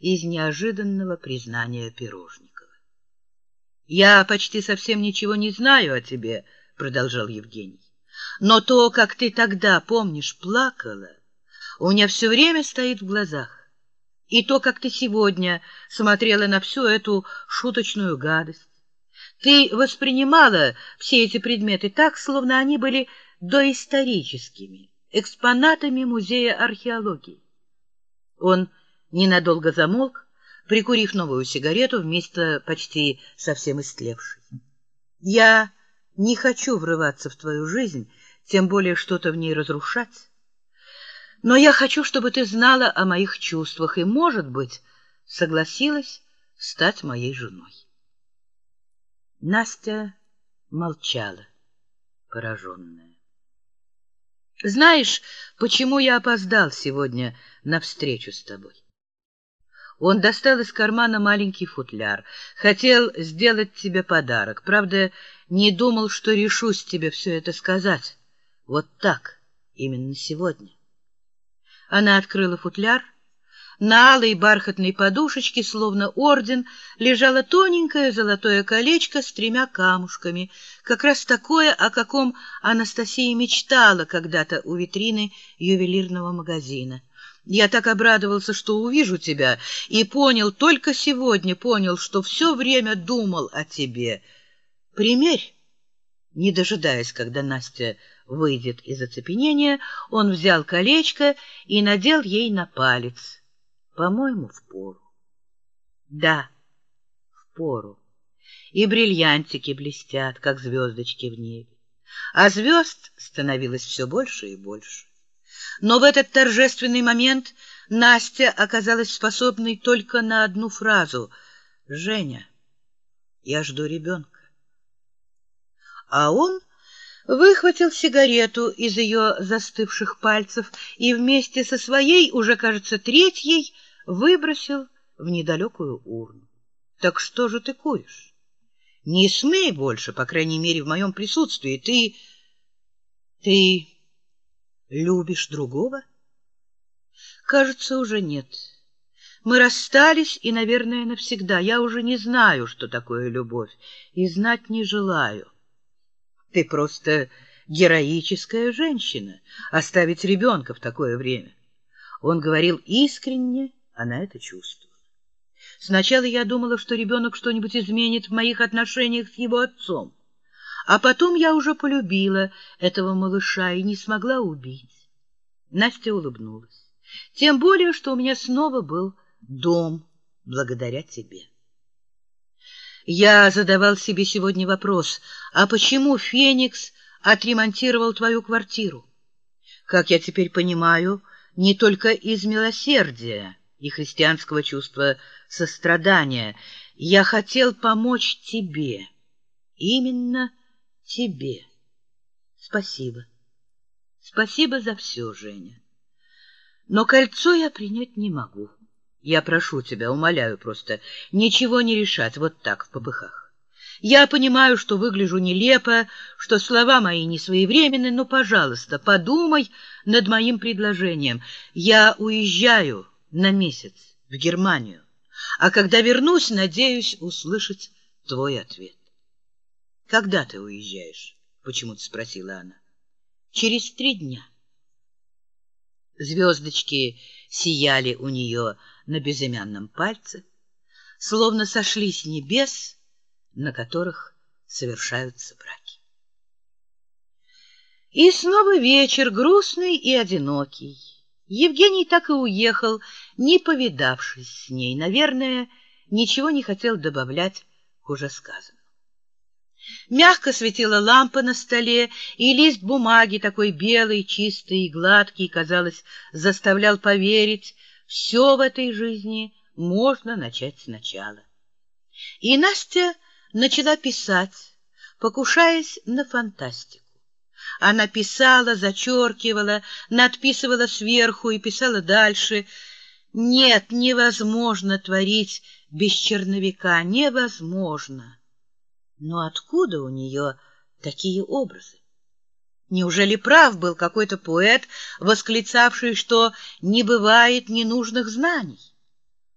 из неожиданного признания Пирожникова. «Я почти совсем ничего не знаю о тебе», — продолжал Евгений. «Но то, как ты тогда, помнишь, плакала, у меня все время стоит в глазах. И то, как ты сегодня смотрела на всю эту шуточную гадость. Ты воспринимала все эти предметы так, словно они были доисторическими, экспонатами музея археологии. Он ненадолго замолк, прикурив новую сигарету вместо почти совсем истлевшей. «Я не хочу врываться в твою жизнь, тем более что-то в ней разрушать. Но я хочу, чтобы ты знала о моих чувствах и, может быть, согласилась стать моей женой». Настя молчала, пораженная. «Знаешь, почему я опоздал сегодня на встречу с тобой?» Он достал из кармана маленький футляр. Хотел сделать тебе подарок. Правда, не думал, что решусь тебе все это сказать. Вот так, именно сегодня. Она открыла футляр. На алой бархатной подушечке, словно орден, лежало тоненькое золотое колечко с тремя камушками, как раз такое, о каком Анастасия мечтала когда-то у витрины ювелирного магазина. Я так обрадовался, что увижу тебя, и понял, только сегодня понял, что все время думал о тебе. Примерь. Не дожидаясь, когда Настя выйдет из оцепенения, он взял колечко и надел ей на палец. По-моему, в пору. Да, в пору. И бриллиантики блестят, как звездочки в небе. А звезд становилось все больше и больше. Но в этот торжественный момент Настя оказалась способной только на одну фразу «Женя, я жду ребенка». А он выхватил сигарету из ее застывших пальцев и вместе со своей, уже, кажется, третьей, выбросил в недалекую урну. «Так что же ты куришь? Не смей больше, по крайней мере, в моем присутствии. Ты... ты...» Любишь другого? Кажется, уже нет. Мы расстались, и, наверное, навсегда. Я уже не знаю, что такое любовь, и знать не желаю. Ты просто героическая женщина, оставить ребенка в такое время. Он говорил искренне, она это чувствовала. Сначала я думала, что ребенок что-нибудь изменит в моих отношениях с его отцом. А потом я уже полюбила этого малыша и не смогла убить. Настя улыбнулась. Тем более, что у меня снова был дом благодаря тебе. Я задавал себе сегодня вопрос, а почему Феникс отремонтировал твою квартиру? Как я теперь понимаю, не только из милосердия и христианского чувства сострадания. Я хотел помочь тебе. Именно тебе. Спасибо. Спасибо за все, Женя. Но кольцо я принять не могу. Я прошу тебя, умоляю просто, ничего не решать вот так в попыхах. Я понимаю, что выгляжу нелепо, что слова мои несвоевременны, но, пожалуйста, подумай над моим предложением. Я уезжаю на месяц в Германию, а когда вернусь, надеюсь услышать твой ответ. Когда ты уезжаешь? Почему-то спросила она. Через три дня. Звездочки сияли у нее на безымянном пальце, словно сошли с небес, на которых совершаются браки. И снова вечер, грустный и одинокий. Евгений так и уехал, не повидавшись с ней. Наверное, ничего не хотел добавлять к уже сказанному. Мягко светила лампа на столе, и лист бумаги, такой белый, чистый и гладкий, казалось, заставлял поверить, все в этой жизни можно начать сначала. И Настя начала писать, покушаясь на фантастику. Она писала, зачеркивала, надписывала сверху и писала дальше. Нет, невозможно творить без черновика, невозможно. Но откуда у нее такие образы? Неужели прав был какой-то поэт, восклицавший, что не бывает ненужных знаний?